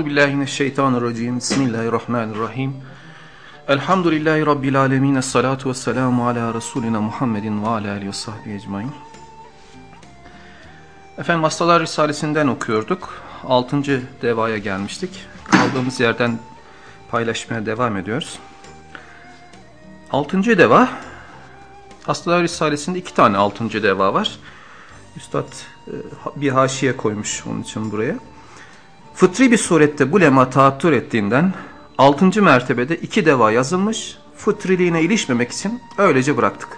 Euzu billahi mineşşeytanirracim. Bismillahirrahmanirrahim. Elhamdülillahi rabbil alamin. Essalatu vesselamu ala resulina Muhammedin ve ala alihi ve sahbihi ecmaîn. Efendim Hastalar Risalesinden okuyorduk. 6. devaya gelmiştik. Kaldığımız yerden paylaşmaya devam ediyoruz. 6. deva Hastalar Risalesi'nde iki tane 6. deva var. Üstad e, bir haşiye koymuş onun için buraya. Fıtri bir surette bu lema taattür ettiğinden 6. mertebede iki deva yazılmış. Fıtriliğine ilişmemek için öylece bıraktık.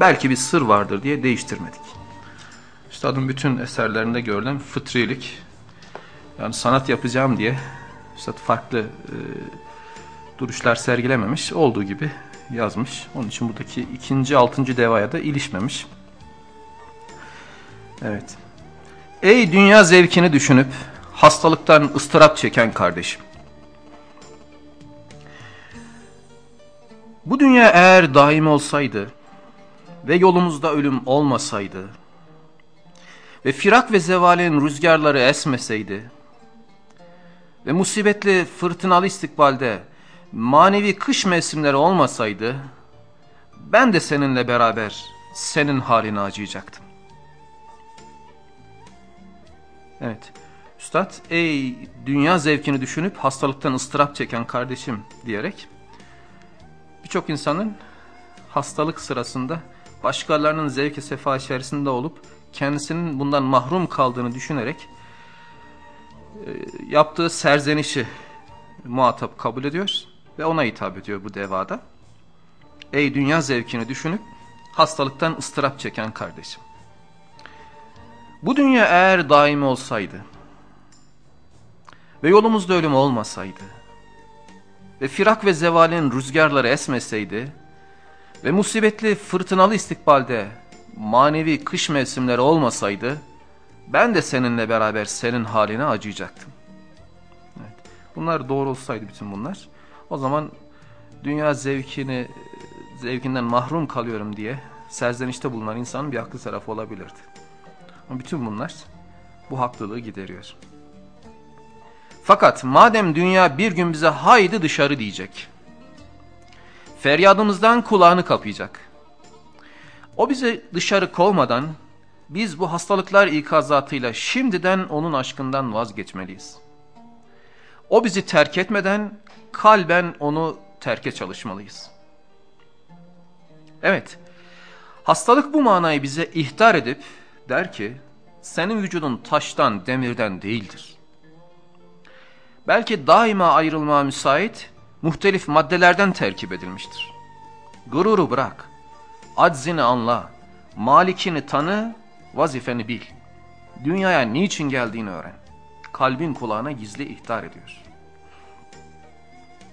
Belki bir sır vardır diye değiştirmedik. Üstadın bütün eserlerinde görülen fıtrilik yani sanat yapacağım diye Üstad farklı e, duruşlar sergilememiş. Olduğu gibi yazmış. Onun için buradaki ikinci, altıncı devaya da ilişmemiş. Evet. Ey dünya zevkini düşünüp hastalıktan ıstırap çeken kardeşim. Bu dünya eğer daim olsaydı ve yolumuzda ölüm olmasaydı ve firak ve zevalin rüzgarları esmeseydi ve musibetli fırtınalı istikbalde manevi kış mevsimleri olmasaydı ben de seninle beraber senin halini acıyacaktım. Evet. Üstad ey dünya zevkini düşünüp hastalıktan ıstırap çeken kardeşim diyerek birçok insanın hastalık sırasında başkalarının zevki sefa içerisinde olup kendisinin bundan mahrum kaldığını düşünerek e, yaptığı serzenişi muhatap kabul ediyor ve ona hitap ediyor bu devada. Ey dünya zevkini düşünüp hastalıktan ıstırap çeken kardeşim. Bu dünya eğer daim olsaydı ve yolumuzda ölüm olmasaydı ve firak ve zevalin rüzgarları esmeseydi ve musibetli fırtınalı istikbalde manevi kış mevsimleri olmasaydı ben de seninle beraber senin haline acıyacaktım. Evet. Bunlar doğru olsaydı bütün bunlar o zaman dünya zevkini zevkinden mahrum kalıyorum diye serzenişte bulunan insanın bir haklı tarafı olabilirdi. Ama bütün bunlar bu haklılığı gideriyor. Fakat madem dünya bir gün bize haydi dışarı diyecek. Feryadımızdan kulağını kapayacak. O bizi dışarı kovmadan biz bu hastalıklar ikazatıyla şimdiden onun aşkından vazgeçmeliyiz. O bizi terk etmeden kalben onu terke çalışmalıyız. Evet, hastalık bu manayı bize ihtar edip der ki senin vücudun taştan demirden değildir. Belki daima ayrılmaya müsait muhtelif maddelerden terkip edilmiştir. Gururu bırak, aczini anla, malikini tanı, vazifeni bil. Dünyaya niçin geldiğini öğren. Kalbin kulağına gizli ihtar ediyor.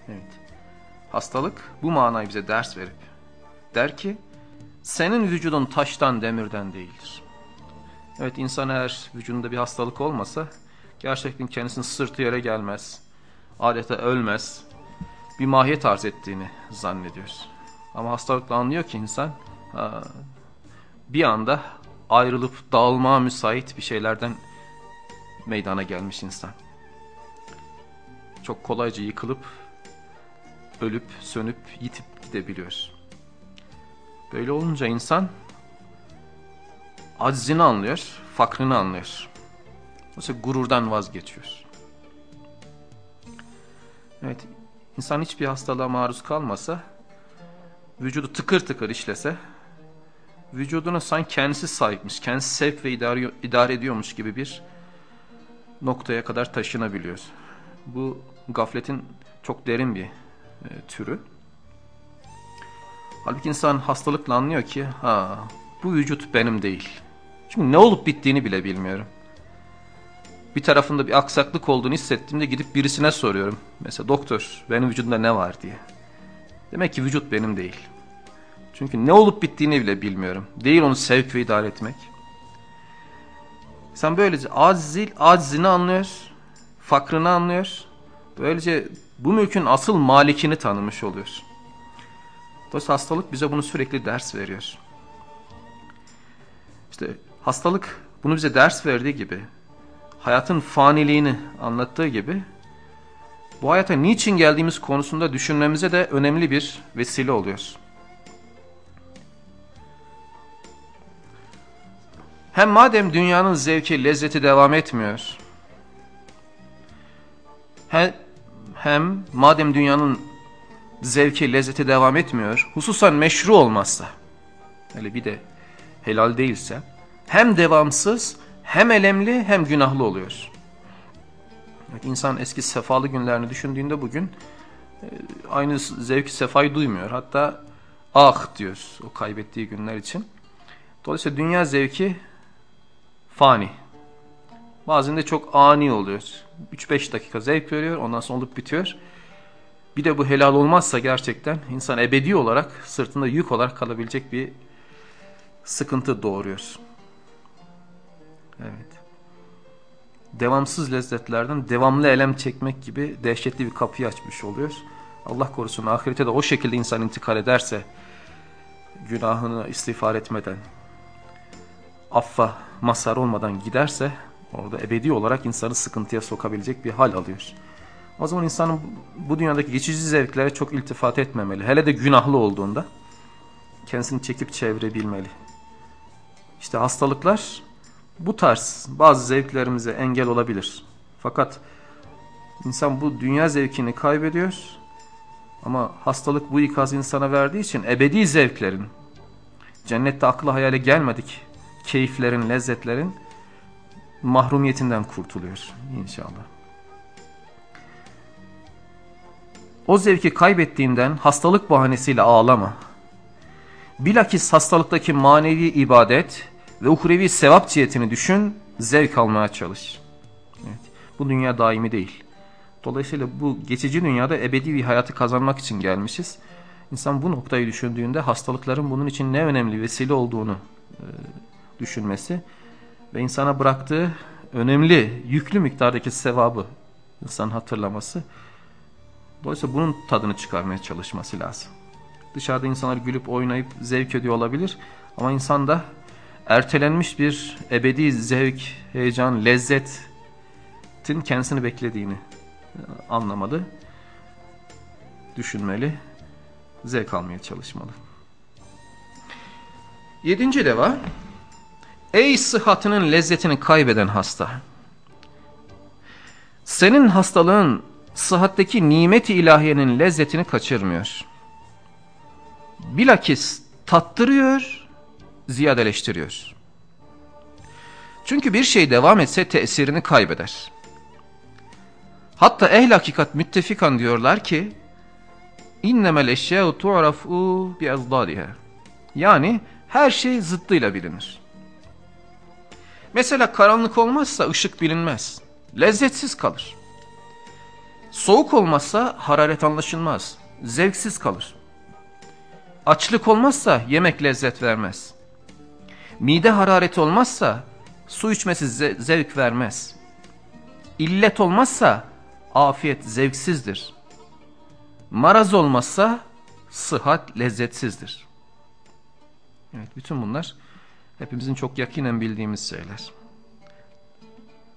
Evet. Hastalık bu manayı bize ders verip der ki senin vücudun taştan demirden değildir. Evet insan eğer vücudunda bir hastalık olmasa gerçekten kendisinin sırtı yere gelmez. Adeta ölmez. Bir mahiyet arz ettiğini zannediyoruz. Ama hastalıkla anlıyor ki insan bir anda ayrılıp dağılmaya müsait bir şeylerden meydana gelmiş insan. Çok kolayca yıkılıp, ölüp, sönüp, yitip gidebiliyoruz. Böyle olunca insan aczini anlıyor, fakrını anlıyor. Mesela gururdan vazgeçiyor. Evet, insan hiçbir hastalığa maruz kalmasa, vücudu tıkır tıkır işlese, vücuduna sanki kendisi sahipmiş, kendisi sevk ve idare, idare ediyormuş gibi bir noktaya kadar taşınabiliyor. Bu gafletin çok derin bir e, türü. Halbuki insan hastalıkla anlıyor ki, ha bu vücut benim değil. Çünkü ne olup bittiğini bile bilmiyorum. Bir tarafında bir aksaklık olduğunu hissettiğimde gidip birisine soruyorum. Mesela doktor benim vücudumda ne var diye. Demek ki vücut benim değil. Çünkü ne olup bittiğini bile bilmiyorum. Değil onu sevk ve idare etmek. Sen böylece acizil, acizini anlıyor, fakrını anlıyor. Böylece bu mülkün asıl malikini tanımış oluyor. Dolayısıyla hastalık bize bunu sürekli ders veriyor. İşte hastalık bunu bize ders verdiği gibi, hayatın faniliğini anlattığı gibi, bu hayata niçin geldiğimiz konusunda düşünmemize de önemli bir vesile oluyor. Hem madem dünyanın zevki, lezzeti devam etmiyor, hem, hem madem dünyanın zevki, lezzeti devam etmiyor, hususan meşru olmazsa, öyle bir de helal değilse, hem devamsız, hem elemli, hem günahlı oluyor. Evet, insan eski sefalı günlerini düşündüğünde bugün e, aynı zevki sefayı duymuyor. Hatta ah diyor o kaybettiği günler için. Dolayısıyla dünya zevki fani. Bazen de çok ani oluyor. 3-5 dakika zevk veriyor ondan sonra olup bitiyor. Bir de bu helal olmazsa gerçekten insan ebedi olarak sırtında yük olarak kalabilecek bir sıkıntı doğuruyor. Evet. Devamsız lezzetlerden devamlı elem çekmek gibi dehşetli bir kapıyı açmış oluyor. Allah korusun ahirete de o şekilde insan intikal ederse günahını istiğfar etmeden affa mazhar olmadan giderse orada ebedi olarak insanı sıkıntıya sokabilecek bir hal alıyor. O zaman insanın bu dünyadaki geçici zevklere çok iltifat etmemeli. Hele de günahlı olduğunda kendisini çekip çevirebilmeli. İşte hastalıklar bu tarz bazı zevklerimize engel olabilir. Fakat insan bu dünya zevkini kaybediyor ama hastalık bu ikazı insana verdiği için ebedi zevklerin, cennette aklı hayale gelmedik keyiflerin, lezzetlerin mahrumiyetinden kurtuluyor inşallah. O zevki kaybettiğinden hastalık bahanesiyle ağlama. Bilakis hastalıktaki manevi ibadet ve uhrevi sevap cihetini düşün, zevk almaya çalış. Evet, bu dünya daimi değil. Dolayısıyla bu geçici dünyada ebedi bir hayatı kazanmak için gelmişiz. İnsan bu noktayı düşündüğünde hastalıkların bunun için ne önemli vesile olduğunu e, düşünmesi ve insana bıraktığı önemli, yüklü miktardaki sevabı insan hatırlaması. Dolayısıyla bunun tadını çıkarmaya çalışması lazım. Dışarıda insanlar gülüp oynayıp zevk ediyor olabilir ama insan da ertelenmiş bir ebedi zevk, heyecan, lezzetin kendisini beklediğini anlamalı, düşünmeli, zevk almaya çalışmalı. Yedinci deva, ey sıhhatinin lezzetini kaybeden hasta! Senin hastalığın sıhhatteki nimet-i ilahiyenin lezzetini kaçırmıyor. Bilakis tattırıyor, ziyadeleştiriyor. Çünkü bir şey devam etse tesirini kaybeder. Hatta ehl hakikat müttefikan diyorlar ki innemel eşyâ'u tu'raf'u bi ezdâdiha. Yani her şey zıttıyla bilinir. Mesela karanlık olmazsa ışık bilinmez. Lezzetsiz kalır. Soğuk olmazsa hararet anlaşılmaz. Zevksiz kalır. Açlık olmazsa yemek lezzet vermez. Mide harareti olmazsa su içmesi ze zevk vermez. İllet olmazsa afiyet zevksizdir. Maraz olmazsa sıhhat lezzetsizdir. Evet bütün bunlar hepimizin çok yakinen bildiğimiz şeyler.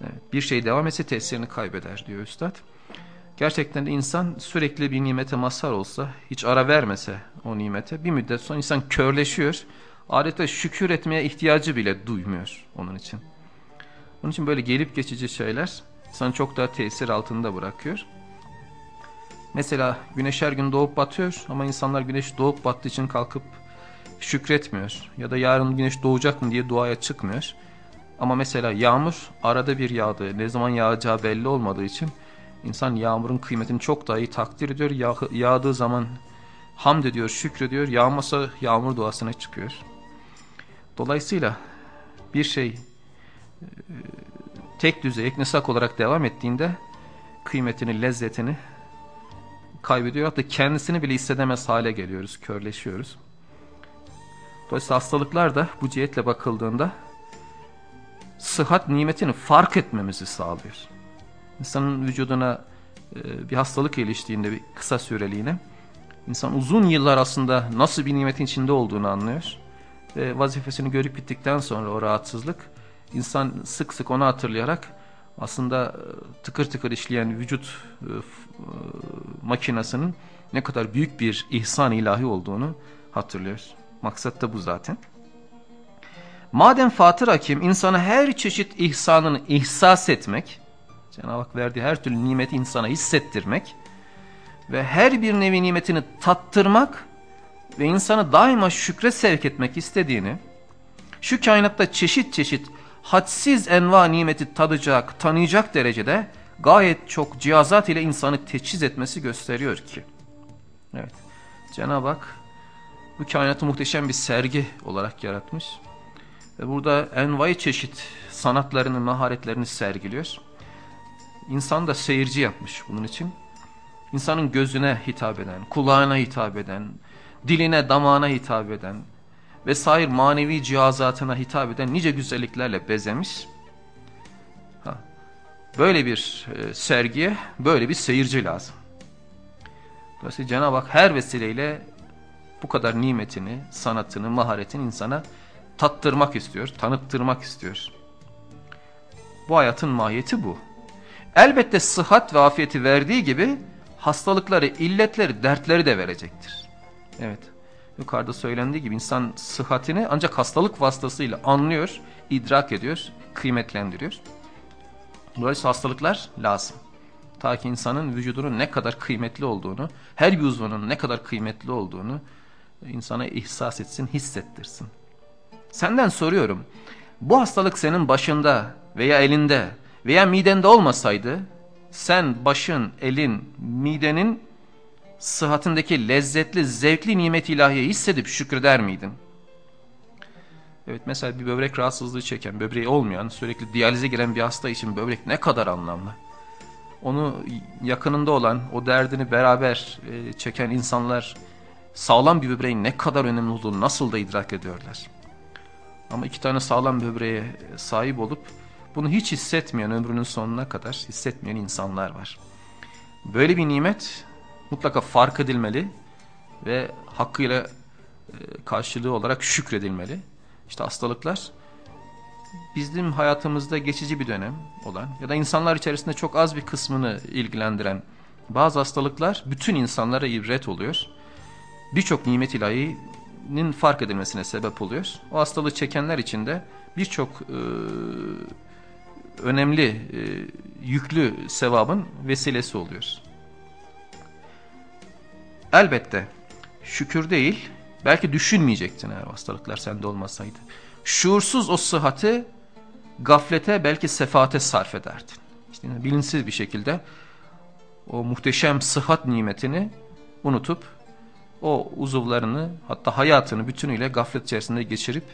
Evet, bir şey devam etse tesirini kaybeder diyor Üstad. Gerçekten de insan sürekli bir nimete mazhar olsa, hiç ara vermese o nimete bir müddet sonra insan körleşiyor. Adeta şükür etmeye ihtiyacı bile duymuyor onun için. Onun için böyle gelip geçici şeyler insanı çok daha tesir altında bırakıyor. Mesela güneş her gün doğup batıyor ama insanlar güneş doğup battığı için kalkıp şükretmiyor. Ya da yarın güneş doğacak mı diye duaya çıkmıyor. Ama mesela yağmur arada bir yağdı. Ne zaman yağacağı belli olmadığı için insan yağmurun kıymetini çok daha iyi takdir ediyor. Yağ, yağdığı zaman hamd ediyor, şükrediyor. Yağmasa yağmur duasına çıkıyor. Dolayısıyla bir şey e, tek düzey, eknesak olarak devam ettiğinde kıymetini, lezzetini kaybediyor. Hatta kendisini bile hissedemez hale geliyoruz, körleşiyoruz. Dolayısıyla hastalıklar da bu cihetle bakıldığında sıhhat nimetini fark etmemizi sağlıyor. İnsanın vücuduna e, bir hastalık iliştiğinde bir kısa süreliğine insan uzun yıllar aslında nasıl bir nimetin içinde olduğunu anlıyor. Ve vazifesini görüp bittikten sonra o rahatsızlık insan sık sık onu hatırlayarak aslında e, tıkır tıkır işleyen vücut e, e, makinasının ne kadar büyük bir ihsan ilahi olduğunu hatırlıyoruz. Maksat da bu zaten. Madem Fatır Hakim insana her çeşit ihsanını ihsas etmek, Cenab-ı Hak verdiği her türlü nimeti insana hissettirmek ve her bir nevi nimetini tattırmak ve insanı daima şükre sevk etmek istediğini, şu kainatta çeşit çeşit hadsiz enva nimeti tadacak, tanıyacak derecede gayet çok cihazat ile insanı teçhiz etmesi gösteriyor ki. Evet, Cenab-ı Hak bu kainatı muhteşem bir sergi olarak yaratmış. Ve burada envai çeşit sanatlarını, maharetlerini sergiliyor. İnsan da seyirci yapmış bunun için. İnsanın gözüne hitap eden, kulağına hitap eden, diline, damağına hitap eden vesaire manevi cihazatına hitap eden nice güzelliklerle bezemiş. Ha. Böyle bir e, sergiye böyle bir seyirci lazım. Dolayısıyla Cenab-ı Hak her vesileyle bu kadar nimetini, sanatını, maharetini insana tattırmak istiyor, tanıttırmak istiyor. Bu hayatın mahiyeti bu. Elbette sıhhat ve afiyeti verdiği gibi hastalıkları, illetleri, dertleri de verecektir. Evet, yukarıda söylendiği gibi insan sıhhatini ancak hastalık vasıtasıyla anlıyor, idrak ediyor, kıymetlendiriyor. Dolayısıyla hastalıklar lazım. Ta ki insanın vücudunun ne kadar kıymetli olduğunu, her bir uzvunun ne kadar kıymetli olduğunu insana ihsas etsin, hissettirsin. Senden soruyorum, bu hastalık senin başında veya elinde veya midende olmasaydı, sen başın, elin, midenin sıhhatindeki lezzetli, zevkli nimet ilahiye hissedip şükreder miydin? Evet mesela bir böbrek rahatsızlığı çeken, böbreği olmayan, sürekli diyalize giren bir hasta için böbrek ne kadar anlamlı. Onu yakınında olan, o derdini beraber e, çeken insanlar sağlam bir böbreğin ne kadar önemli olduğunu nasıl da idrak ediyorlar. Ama iki tane sağlam böbreğe sahip olup bunu hiç hissetmeyen ömrünün sonuna kadar hissetmeyen insanlar var. Böyle bir nimet mutlaka fark edilmeli ve hakkıyla e, karşılığı olarak şükredilmeli. İşte hastalıklar bizim hayatımızda geçici bir dönem olan ya da insanlar içerisinde çok az bir kısmını ilgilendiren bazı hastalıklar bütün insanlara ibret oluyor. Birçok nimet ilahinin fark edilmesine sebep oluyor. O hastalığı çekenler için de birçok e, önemli e, yüklü sevabın vesilesi oluyor. Elbette şükür değil belki düşünmeyecektin eğer hastalıklar sende olmasaydı. Şuursuz o sıhhati gaflete belki sefaate sarf ederdin. İşte bilinçsiz bir şekilde o muhteşem sıhhat nimetini unutup o uzuvlarını hatta hayatını bütünüyle gaflet içerisinde geçirip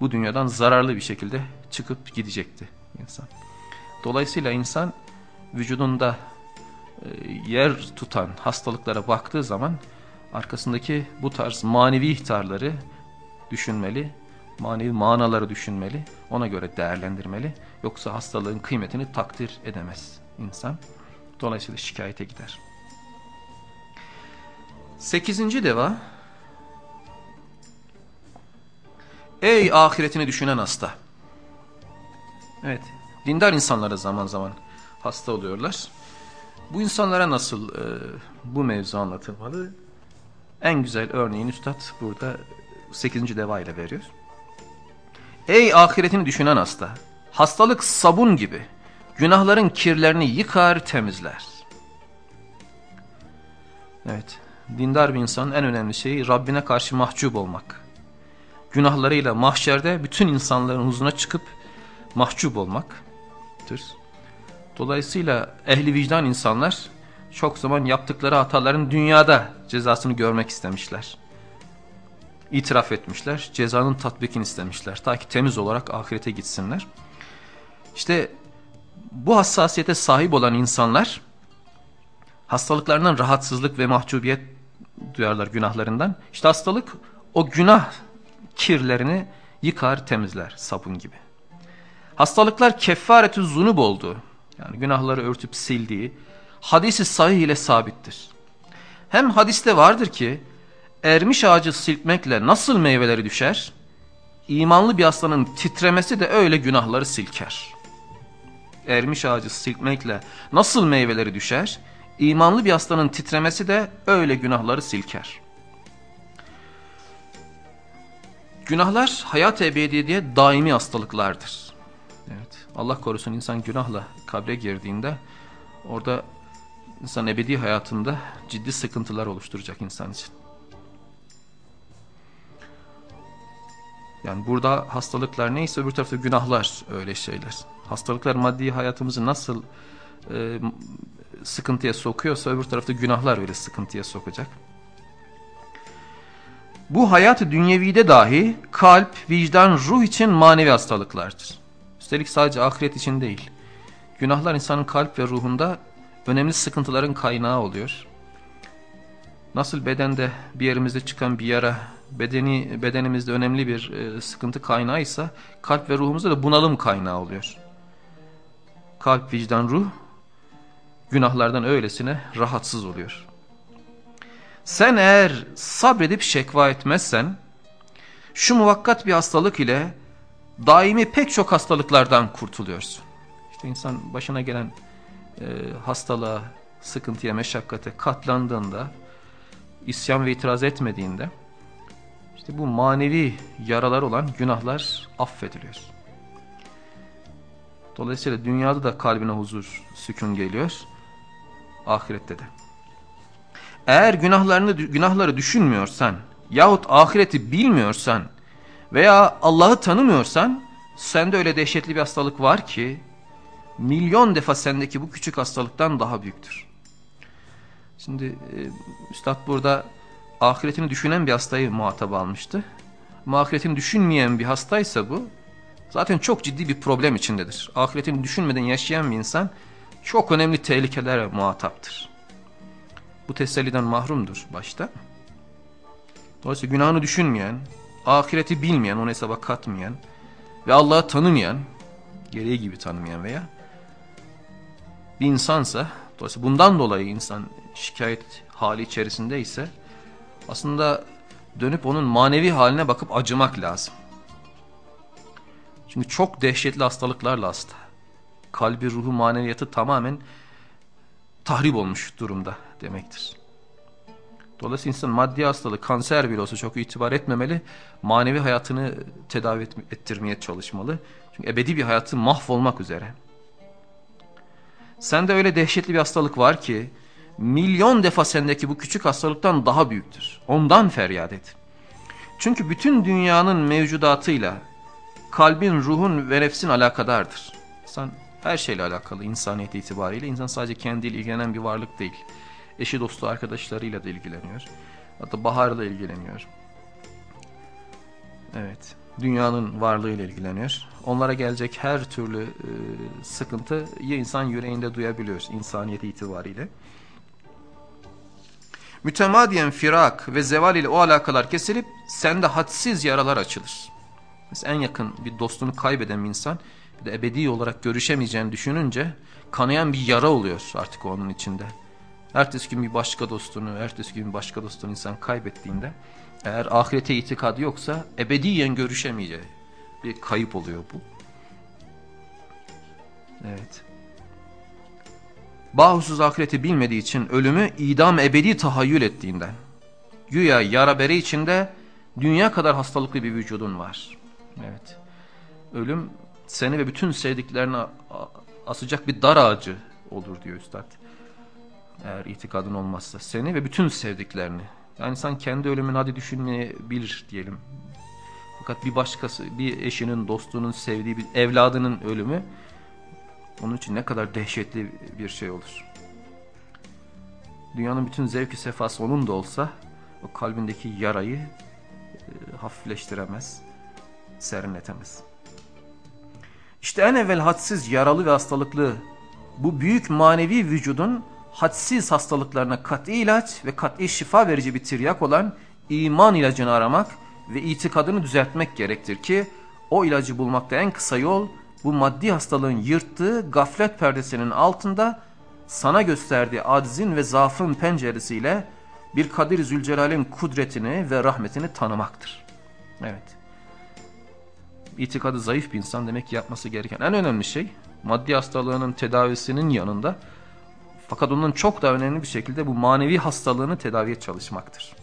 bu dünyadan zararlı bir şekilde çıkıp gidecekti insan. Dolayısıyla insan vücudunda yer tutan hastalıklara baktığı zaman arkasındaki bu tarz manevi ihtarları düşünmeli, manevi manaları düşünmeli, ona göre değerlendirmeli. Yoksa hastalığın kıymetini takdir edemez insan. Dolayısıyla şikayete gider. Sekizinci deva, ey ahiretini düşünen hasta. Evet, dindar insanlara zaman zaman hasta oluyorlar. Bu insanlara nasıl e, bu mevzu anlatılmalı? En güzel örneğin Üstad burada 8. deva ile veriyor. Ey ahiretini düşünen hasta! Hastalık sabun gibi günahların kirlerini yıkar temizler. Evet, dindar bir insanın en önemli şeyi Rabbine karşı mahcup olmak. Günahlarıyla mahşerde bütün insanların huzuruna çıkıp mahcup olmaktır. Dolayısıyla ehli vicdan insanlar çok zaman yaptıkları hataların dünyada cezasını görmek istemişler. İtiraf etmişler, cezanın tatbikini istemişler. Ta ki temiz olarak ahirete gitsinler. İşte bu hassasiyete sahip olan insanlar hastalıklarından rahatsızlık ve mahcubiyet duyarlar günahlarından. İşte hastalık o günah kirlerini yıkar temizler sabun gibi. Hastalıklar kefaretü zunub oldu. Yani günahları örtüp sildiği hadisi sahih ile sabittir. Hem hadiste vardır ki ermiş ağacı silkmekle nasıl meyveleri düşer? İmanlı bir aslanın titremesi de öyle günahları silker. ermiş ağacı silkmekle nasıl meyveleri düşer, imanlı bir hastanın titremesi de öyle günahları silker. Günahlar hayat ebedi diye daimi hastalıklardır. Allah korusun insan günahla kabre girdiğinde orada insan ebedi hayatında ciddi sıkıntılar oluşturacak insan için. Yani burada hastalıklar neyse öbür tarafta günahlar öyle şeyler. Hastalıklar maddi hayatımızı nasıl e, sıkıntıya sokuyorsa öbür tarafta günahlar öyle sıkıntıya sokacak. Bu hayat-ı dünyevide dahi kalp, vicdan, ruh için manevi hastalıklardır. Üstelik sadece ahiret için değil. Günahlar insanın kalp ve ruhunda önemli sıkıntıların kaynağı oluyor. Nasıl bedende bir yerimizde çıkan bir yara bedeni bedenimizde önemli bir e, sıkıntı kaynağıysa kalp ve ruhumuzda da bunalım kaynağı oluyor. Kalp, vicdan, ruh günahlardan öylesine rahatsız oluyor. Sen eğer sabredip şekva etmezsen şu muvakkat bir hastalık ile daimi pek çok hastalıklardan kurtuluyorsun. İşte insan başına gelen e, hastalığa, sıkıntıya, meşakkate katlandığında, isyan ve itiraz etmediğinde işte bu manevi yaralar olan günahlar affediliyor. Dolayısıyla dünyada da kalbine huzur, sükun geliyor. Ahirette de. Eğer günahlarını günahları düşünmüyorsan yahut ahireti bilmiyorsan veya Allah'ı tanımıyorsan sende öyle dehşetli bir hastalık var ki milyon defa sendeki bu küçük hastalıktan daha büyüktür. Şimdi e, Üstad burada ahiretini düşünen bir hastayı muhatap almıştı. Ama ahiretini düşünmeyen bir hastaysa bu zaten çok ciddi bir problem içindedir. Ahiretini düşünmeden yaşayan bir insan çok önemli tehlikelere muhataptır. Bu teselliden mahrumdur başta. Dolayısıyla günahını düşünmeyen, ahireti bilmeyen, onu hesaba katmayan ve Allah'ı tanımayan, gereği gibi tanımayan veya bir insansa, dolayısıyla bundan dolayı insan şikayet hali içerisinde ise aslında dönüp onun manevi haline bakıp acımak lazım. Çünkü çok dehşetli hastalıklarla hasta. Kalbi, ruhu, maneviyatı tamamen tahrip olmuş durumda demektir. Dolayısıyla insan maddi hastalık, kanser bile olsa çok itibar etmemeli. Manevi hayatını tedavi ettirmeye çalışmalı. Çünkü ebedi bir hayatı mahvolmak üzere. Sende öyle dehşetli bir hastalık var ki milyon defa sendeki bu küçük hastalıktan daha büyüktür. Ondan feryat et. Çünkü bütün dünyanın mevcudatıyla kalbin, ruhun ve nefsin alakadardır. İnsan her şeyle alakalı insaniyet itibariyle. insan sadece kendiyle ilgilenen bir varlık değil. Eşi, dostu, arkadaşlarıyla da ilgileniyor. Hatta baharla ilgileniyor. Evet. Dünyanın varlığıyla ilgileniyor. Onlara gelecek her türlü e, sıkıntıyı insan yüreğinde duyabiliyor insaniyet itibariyle. Mütemadiyen firak ve zeval ile o alakalar kesilip sende hadsiz yaralar açılır. Mesela en yakın bir dostunu kaybeden bir insan bir de ebedi olarak görüşemeyeceğini düşününce kanayan bir yara oluyor artık onun içinde. Ertesi gün bir başka dostunu, ertesi gün bir başka dostunu insan kaybettiğinde eğer ahirete itikadı yoksa ebediyen görüşemeyeceği bir kayıp oluyor bu. Evet. Bahusuz ahireti bilmediği için ölümü idam ebedi tahayyül ettiğinden. Güya yara bere içinde dünya kadar hastalıklı bir vücudun var. Evet. Ölüm seni ve bütün sevdiklerini asacak bir dar ağacı olur diyor üstad. Eğer itikadın olmazsa seni ve bütün sevdiklerini. Yani sen kendi ölümünü hadi düşünmeyebilir diyelim. Fakat bir başkası, bir eşinin, dostunun sevdiği bir evladının ölümü onun için ne kadar dehşetli bir şey olur. Dünyanın bütün zevki sefası onun da olsa o kalbindeki yarayı e, hafifleştiremez, serinletemez. İşte en evvel hadsiz yaralı ve hastalıklı bu büyük manevi vücudun hadsiz hastalıklarına kat'i ilaç ve kat'i şifa verici bir tiryak olan iman ilacını aramak ve itikadını düzeltmek gerektir ki o ilacı bulmakta en kısa yol bu maddi hastalığın yırttığı gaflet perdesinin altında sana gösterdiği aczin ve zaafın penceresiyle bir Kadir Zülcelal'in kudretini ve rahmetini tanımaktır. Evet. İtikadı zayıf bir insan demek ki yapması gereken en önemli şey maddi hastalığının tedavisinin yanında fakat onun çok da önemli bir şekilde bu manevi hastalığını tedaviye çalışmaktır.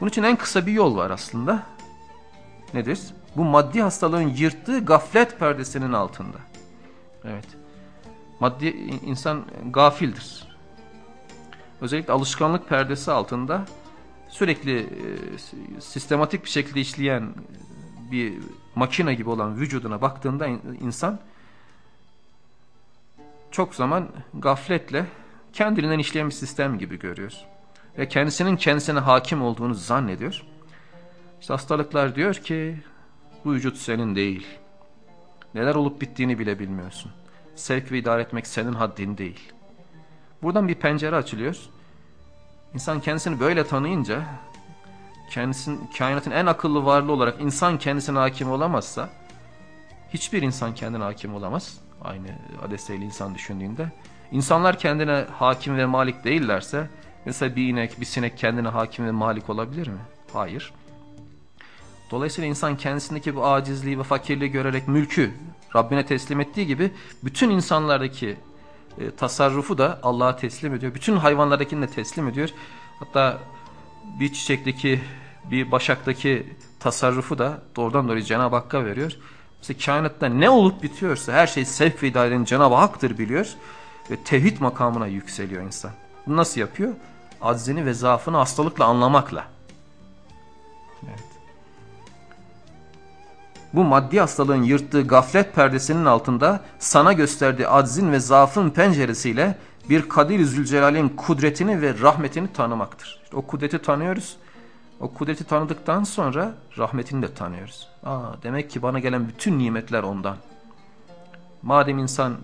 Bunun için en kısa bir yol var aslında. Nedir? Bu maddi hastalığın yırttığı gaflet perdesinin altında. Evet. Maddi insan gafildir. Özellikle alışkanlık perdesi altında sürekli e, sistematik bir şekilde işleyen bir makine gibi olan vücuduna baktığında insan çok zaman gafletle kendiliğinden işleyen bir sistem gibi görüyor. Ve kendisinin kendisine hakim olduğunu zannediyor. İşte hastalıklar diyor ki bu vücut senin değil. Neler olup bittiğini bile bilmiyorsun. Sevk ve idare etmek senin haddin değil. Buradan bir pencere açılıyor. İnsan kendisini böyle tanıyınca kendisinin, kainatın en akıllı varlığı olarak insan kendisine hakim olamazsa hiçbir insan kendine hakim olamaz. Aynı adesteyle insan düşündüğünde. İnsanlar kendine hakim ve malik değillerse mesela bir inek, bir sinek kendine hakim ve malik olabilir mi? Hayır. Dolayısıyla insan kendisindeki bu acizliği ve fakirliği görerek mülkü Rabbine teslim ettiği gibi bütün insanlardaki e, tasarrufu da Allah'a teslim ediyor. Bütün hayvanlardakini de teslim ediyor. Hatta bir çiçekteki, bir başaktaki tasarrufu da doğrudan doğruya Cenab-ı Hakk'a veriyor. Mesela kainatta ne olup bitiyorsa her şey sevk ve idarenin Cenab-ı Hak'tır biliyor. Ve tevhid makamına yükseliyor insan. Bunu nasıl yapıyor? Aczini ve zaafını hastalıkla anlamakla. Evet. Bu maddi hastalığın yırttığı gaflet perdesinin altında sana gösterdiği aczin ve zaafın penceresiyle bir Kadir Zülcelal'in kudretini ve rahmetini tanımaktır. İşte o kudreti tanıyoruz. O kudreti tanıdıktan sonra rahmetini de tanıyoruz. Aa, demek ki bana gelen bütün nimetler ondan. Madem insan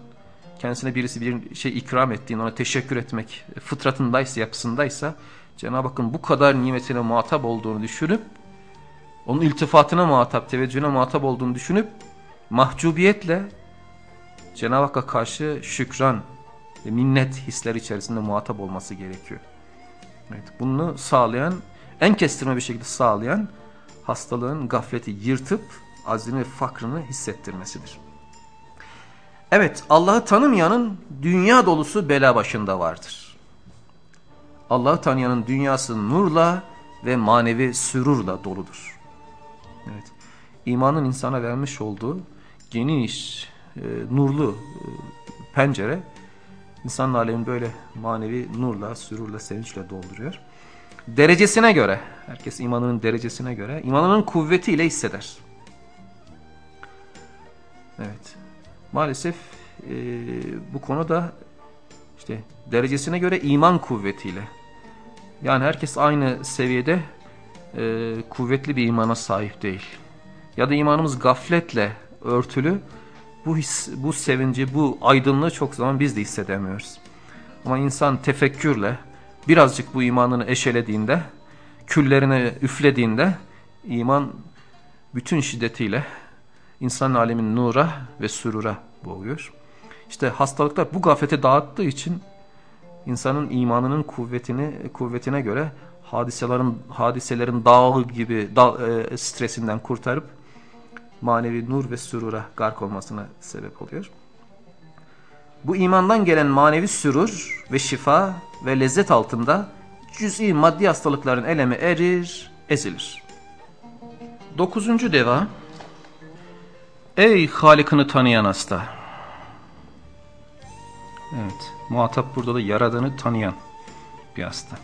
kendisine birisi bir şey ikram ettiğini ona teşekkür etmek fıtratındaysa, yapısındaysa Cenab-ı Hakk'ın bu kadar nimetine muhatap olduğunu düşünüp onun iltifatına muhatap, teveccühüne muhatap olduğunu düşünüp mahcubiyetle Cenab-ı Hakk'a karşı şükran ve minnet hisleri içerisinde muhatap olması gerekiyor. Evet, bunu sağlayan, en kestirme bir şekilde sağlayan hastalığın gafleti yırtıp azini ve fakrını hissettirmesidir. Evet, Allah'ı tanımayanın dünya dolusu bela başında vardır. Allah'ı tanıyanın dünyası nurla ve manevi sürurla doludur. Evet, imanın insana vermiş olduğu geniş, e, nurlu e, pencere İnsanın alemi böyle manevi nurla, sürurla, sevinçle dolduruyor. Derecesine göre, herkes imanının derecesine göre, imanının kuvvetiyle hisseder. Evet, maalesef e, bu konuda işte derecesine göre iman kuvvetiyle. Yani herkes aynı seviyede e, kuvvetli bir imana sahip değil. Ya da imanımız gafletle örtülü bu his, bu sevinci, bu aydınlığı çok zaman biz de hissedemiyoruz. Ama insan tefekkürle birazcık bu imanını eşelediğinde, küllerine üflediğinde iman bütün şiddetiyle insan alemin nura ve sürura boğuyor. İşte hastalıklar bu gaflete dağıttığı için insanın imanının kuvvetini kuvvetine göre hadiselerin hadiselerin dağı gibi da, e, stresinden kurtarıp manevi nur ve sürura gark olmasına sebep oluyor. Bu imandan gelen manevi sürur ve şifa ve lezzet altında cüz'i maddi hastalıkların elemi erir, ezilir. Dokuzuncu deva Ey Halik'ini tanıyan hasta. Evet, muhatap burada da yaradanı tanıyan bir hasta.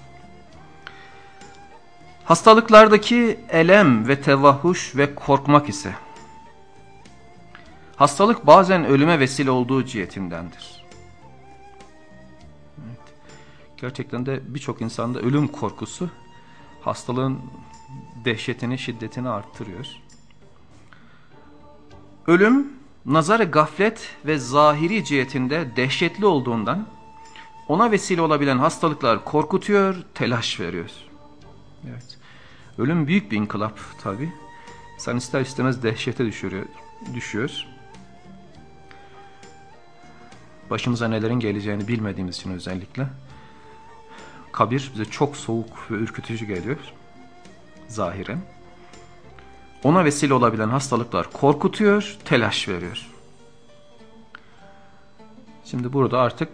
Hastalıklardaki elem ve tevahhuş ve korkmak ise Hastalık bazen ölüme vesile olduğu cihetindendir. Evet. Gerçekten de birçok insanda ölüm korkusu hastalığın dehşetini, şiddetini arttırıyor. Ölüm, nazar gaflet ve zahiri cihetinde dehşetli olduğundan ona vesile olabilen hastalıklar korkutuyor, telaş veriyor. Evet. Ölüm büyük bir inkılap tabi. Sen ister istemez dehşete düşürüyor, düşüyor başımıza nelerin geleceğini bilmediğimiz için özellikle kabir bize çok soğuk ve ürkütücü geliyor zahiren. Ona vesile olabilen hastalıklar korkutuyor, telaş veriyor. Şimdi burada artık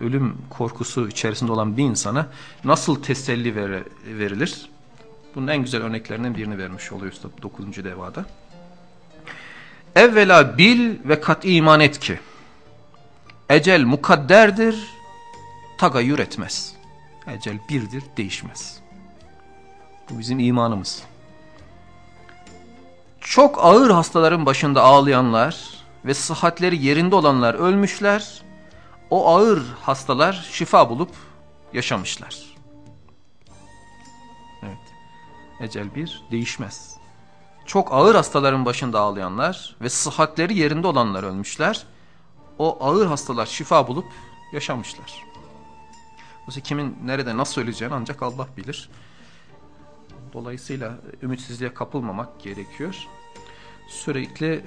ölüm korkusu içerisinde olan bir insana nasıl teselli ver, verilir? Bunun en güzel örneklerinden birini vermiş oluyor Üstad 9. devada. Evvela bil ve kat iman et ki ecel mukadderdir, tagayyür etmez. Ecel birdir, değişmez. Bu bizim imanımız. Çok ağır hastaların başında ağlayanlar ve sıhhatleri yerinde olanlar ölmüşler. O ağır hastalar şifa bulup yaşamışlar. Evet. Ecel bir değişmez. Çok ağır hastaların başında ağlayanlar ve sıhhatleri yerinde olanlar ölmüşler. O ağır hastalar şifa bulup yaşamışlar. Oysa kimin nerede nasıl öleceğini ancak Allah bilir. Dolayısıyla ümitsizliğe kapılmamak gerekiyor. Sürekli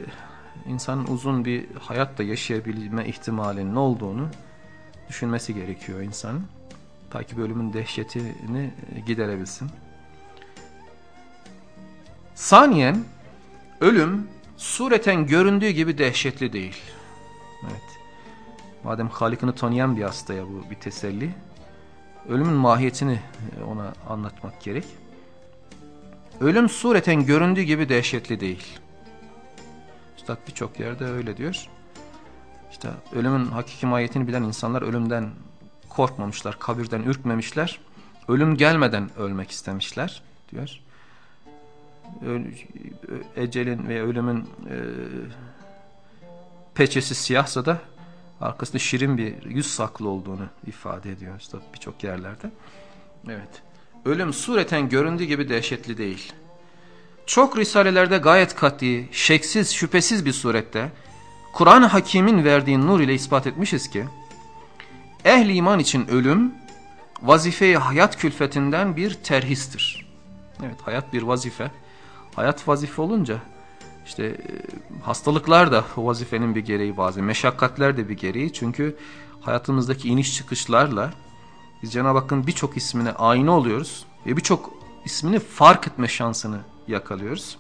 insanın uzun bir hayatta yaşayabilme ihtimalinin ne olduğunu düşünmesi gerekiyor insanın. Ta ki bölümün dehşetini giderebilsin. Saniyen ölüm sureten göründüğü gibi dehşetli değil. Evet. Madem Halik'ini tanıyan bir hastaya bu bir teselli. Ölümün mahiyetini ona anlatmak gerek. Ölüm sureten göründüğü gibi dehşetli değil. Üstad birçok yerde öyle diyor. İşte ölümün hakiki mahiyetini bilen insanlar ölümden korkmamışlar, kabirden ürkmemişler. Ölüm gelmeden ölmek istemişler diyor. Ecelin ve ölümün e, peçesi siyahsa da arkasında şirin bir yüz saklı olduğunu ifade ediyor Üstad birçok yerlerde. Evet. Ölüm sureten göründüğü gibi dehşetli değil. Çok risalelerde gayet kat'i, şeksiz, şüphesiz bir surette Kur'an-ı Hakim'in verdiği nur ile ispat etmişiz ki ehli iman için ölüm vazifeyi hayat külfetinden bir terhistir. Evet hayat bir vazife. Hayat vazife olunca işte e, hastalıklar da o vazifenin bir gereği bazen. Meşakkatler de bir gereği. Çünkü hayatımızdaki iniş çıkışlarla biz Cenab-ı Hakk'ın birçok ismine aynı oluyoruz. Ve birçok ismini fark etme şansını yakalıyoruz.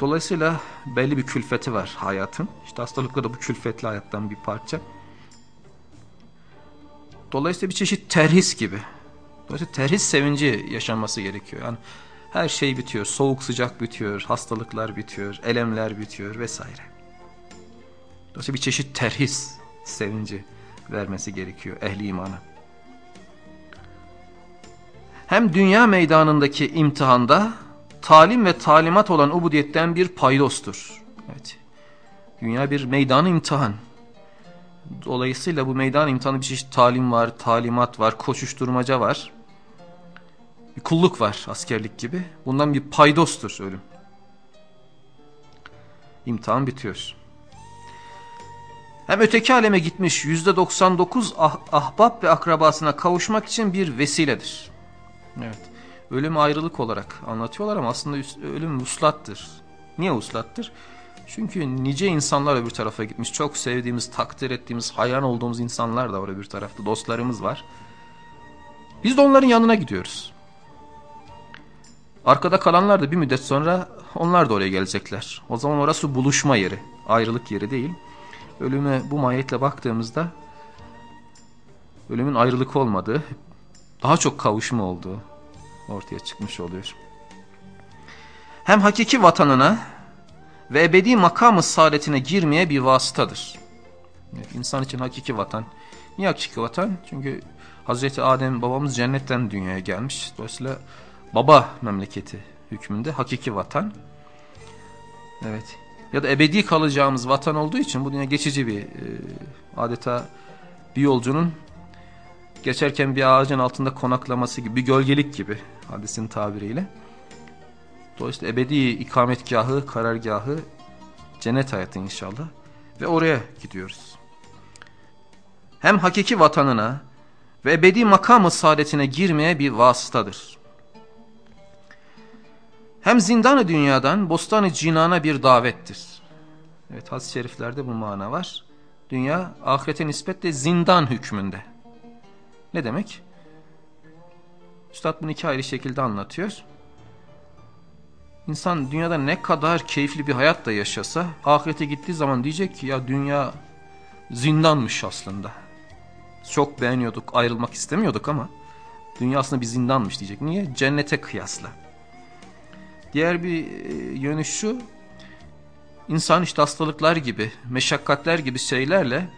Dolayısıyla belli bir külfeti var hayatın. İşte hastalıklar da bu külfetli hayattan bir parça. Dolayısıyla bir çeşit terhis gibi. Dolayısıyla terhis sevinci yaşanması gerekiyor. Yani her şey bitiyor. Soğuk sıcak bitiyor. Hastalıklar bitiyor. Elemler bitiyor vesaire. Dolayısıyla bir çeşit terhis sevinci vermesi gerekiyor ehli imana hem dünya meydanındaki imtihanda talim ve talimat olan ubudiyetten bir paydostur. Evet. Dünya bir meydan imtihan. Dolayısıyla bu meydan imtihanı bir çeşit talim var, talimat var, koşuşturmaca var. Bir kulluk var askerlik gibi. Bundan bir paydostur ölüm. İmtihan bitiyor. Hem öteki aleme gitmiş %99 ah ahbap ve akrabasına kavuşmak için bir vesiledir. Evet. Ölüm ayrılık olarak anlatıyorlar ama aslında ölüm uslattır. Niye uslattır? Çünkü nice insanlar öbür tarafa gitmiş. Çok sevdiğimiz, takdir ettiğimiz, hayran olduğumuz insanlar da var öbür tarafta. Dostlarımız var. Biz de onların yanına gidiyoruz. Arkada kalanlar da bir müddet sonra onlar da oraya gelecekler. O zaman orası buluşma yeri, ayrılık yeri değil. Ölüme bu mahiyetle baktığımızda ölümün ayrılık olmadığı, daha çok kavuşma olduğu ortaya çıkmış oluyor. Hem hakiki vatanına ve ebedi makamı saadetine girmeye bir vasıtadır. Evet, insan için hakiki vatan. Niye hakiki vatan? Çünkü Hazreti Adem babamız cennetten dünyaya gelmiş. Dolayısıyla baba memleketi hükmünde hakiki vatan. Evet. Ya da ebedi kalacağımız vatan olduğu için bu dünya geçici bir e, adeta bir yolcunun geçerken bir ağacın altında konaklaması gibi bir gölgelik gibi hadisin tabiriyle. Dolayısıyla ebedi ikametgahı, karargahı cennet hayatı inşallah ve oraya gidiyoruz. Hem hakiki vatanına ve ebedi makamı saadetine girmeye bir vasıtadır. Hem zindanı dünyadan bostanı cinana bir davettir. Evet hadis-i şeriflerde bu mana var. Dünya ahirete nispetle zindan hükmünde. Ne demek? Üstad bunu iki ayrı şekilde anlatıyor. İnsan dünyada ne kadar keyifli bir hayat da yaşasa ahirete gittiği zaman diyecek ki ya dünya zindanmış aslında. Çok beğeniyorduk, ayrılmak istemiyorduk ama dünya aslında bir zindanmış diyecek. Niye? Cennete kıyasla. Diğer bir e, yönü şu, insan işte hastalıklar gibi, meşakkatler gibi şeylerle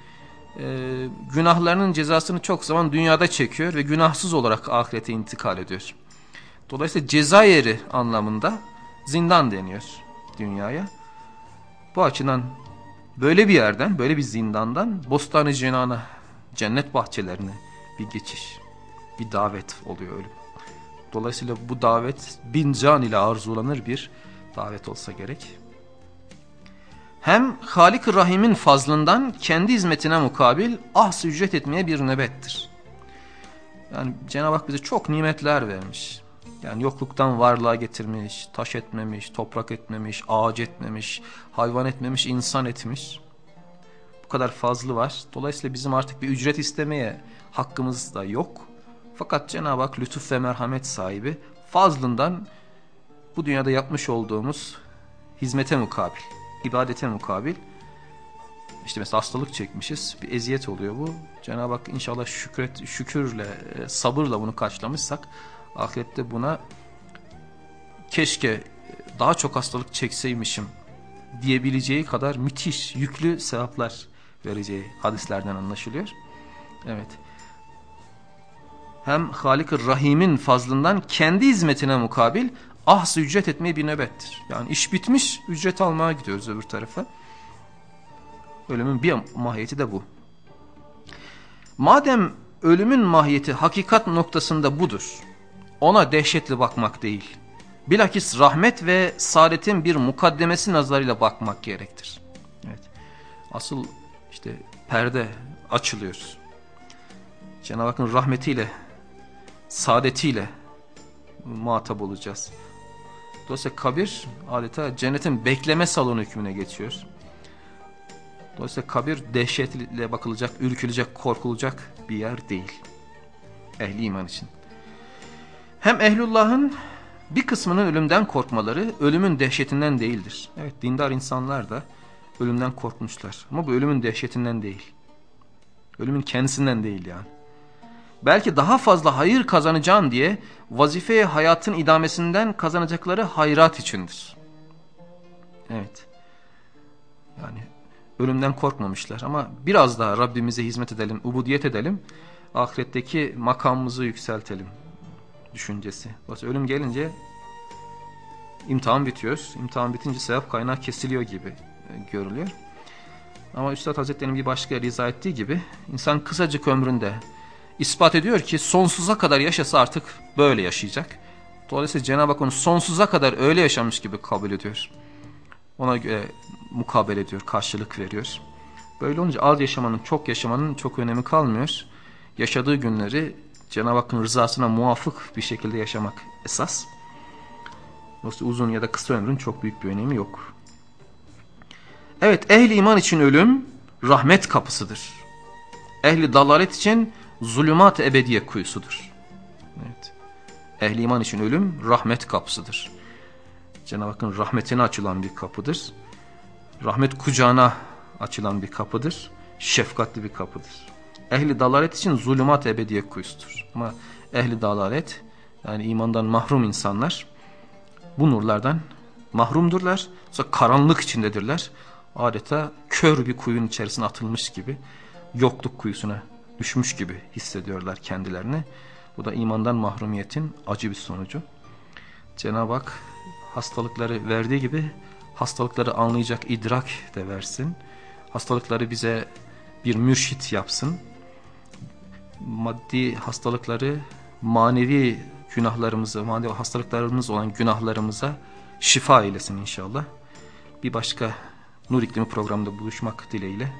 e, günahlarının cezasını çok zaman dünyada çekiyor ve günahsız olarak ahirete intikal ediyor. Dolayısıyla ceza yeri anlamında zindan deniyor dünyaya. Bu açıdan böyle bir yerden, böyle bir zindandan Bostan-ı Cenan'a, cennet bahçelerine bir geçiş, bir davet oluyor ölüm. Dolayısıyla bu davet bin can ile arzulanır bir davet olsa gerek. Hem Halik-i Rahim'in fazlından kendi hizmetine mukabil ahs ücret etmeye bir nöbettir. Yani Cenab-ı Hak bize çok nimetler vermiş. Yani yokluktan varlığa getirmiş, taş etmemiş, toprak etmemiş, ağaç etmemiş, hayvan etmemiş, insan etmiş. Bu kadar fazlı var. Dolayısıyla bizim artık bir ücret istemeye hakkımız da yok. Fakat Cenab-ı Hak lütuf ve merhamet sahibi fazlından bu dünyada yapmış olduğumuz hizmete mukabil, ibadete mukabil işte mesela hastalık çekmişiz. Bir eziyet oluyor bu. Cenab-ı Hak inşallah şükret, şükürle, e, sabırla bunu karşılamışsak ahirette buna keşke daha çok hastalık çekseymişim diyebileceği kadar müthiş yüklü sevaplar vereceği hadislerden anlaşılıyor. Evet. Hem Halik-ı Rahim'in fazlından kendi hizmetine mukabil ahsı ücret etmeyi bir nöbettir. Yani iş bitmiş ücret almaya gidiyoruz öbür tarafa. Ölümün bir mahiyeti de bu. Madem ölümün mahiyeti hakikat noktasında budur ona dehşetli bakmak değil. Bilakis rahmet ve saadetin bir mukaddemesi nazarıyla bakmak gerektir. Evet. Asıl işte perde açılıyor. Cenab-ı Hakk'ın rahmetiyle, saadetiyle muhatap olacağız. Dolayısıyla kabir adeta cennetin bekleme salonu hükmüne geçiyor. Dolayısıyla kabir dehşetle bakılacak, ürkülecek, korkulacak bir yer değil. Ehli iman için. Hem ehlullahın bir kısmının ölümden korkmaları ölümün dehşetinden değildir. Evet dindar insanlar da ölümden korkmuşlar ama bu ölümün dehşetinden değil. Ölümün kendisinden değil yani. Belki daha fazla hayır kazanacağım diye vazifeye hayatın idamesinden kazanacakları hayrat içindir. Evet. Yani ölümden korkmamışlar ama biraz daha Rabbimize hizmet edelim, ubudiyet edelim. Ahiretteki makamımızı yükseltelim düşüncesi. Dolayısıyla ölüm gelince imtihan bitiyor. İmtihan bitince sevap kaynağı kesiliyor gibi e, görülüyor. Ama Üstad Hazretleri'nin bir başka riza ettiği gibi insan kısacık ömründe ispat ediyor ki sonsuza kadar yaşasa artık böyle yaşayacak. Dolayısıyla Cenab-ı Hak onu sonsuza kadar öyle yaşamış gibi kabul ediyor. Ona göre mukabele ediyor, karşılık veriyor. Böyle olunca az yaşamanın, çok yaşamanın çok önemi kalmıyor. Yaşadığı günleri Cenab-ı Hakk'ın rızasına muvafık bir şekilde yaşamak esas. Dolayısıyla uzun ya da kısa ömrün çok büyük bir önemi yok. Evet ehli iman için ölüm rahmet kapısıdır. Ehli dalalet için zulümat ebediye kuyusudur. Evet. Ehli iman için ölüm rahmet kapısıdır. Cenab-ı Hakk'ın rahmetine açılan bir kapıdır. Rahmet kucağına açılan bir kapıdır. Şefkatli bir kapıdır. Ehli dalalet için zulümat ebediye kuyusudur. Ama ehli dalalet yani imandan mahrum insanlar bu nurlardan mahrumdurlar. Sonra karanlık içindedirler. Adeta kör bir kuyunun içerisine atılmış gibi yokluk kuyusuna düşmüş gibi hissediyorlar kendilerini. Bu da imandan mahrumiyetin acı bir sonucu. Cenab-ı Hak hastalıkları verdiği gibi hastalıkları anlayacak idrak de versin. Hastalıkları bize bir mürşit yapsın maddi hastalıkları manevi günahlarımızı, manevi hastalıklarımız olan günahlarımıza şifa eylesin inşallah. Bir başka Nur İklimi programında buluşmak dileğiyle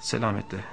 selametle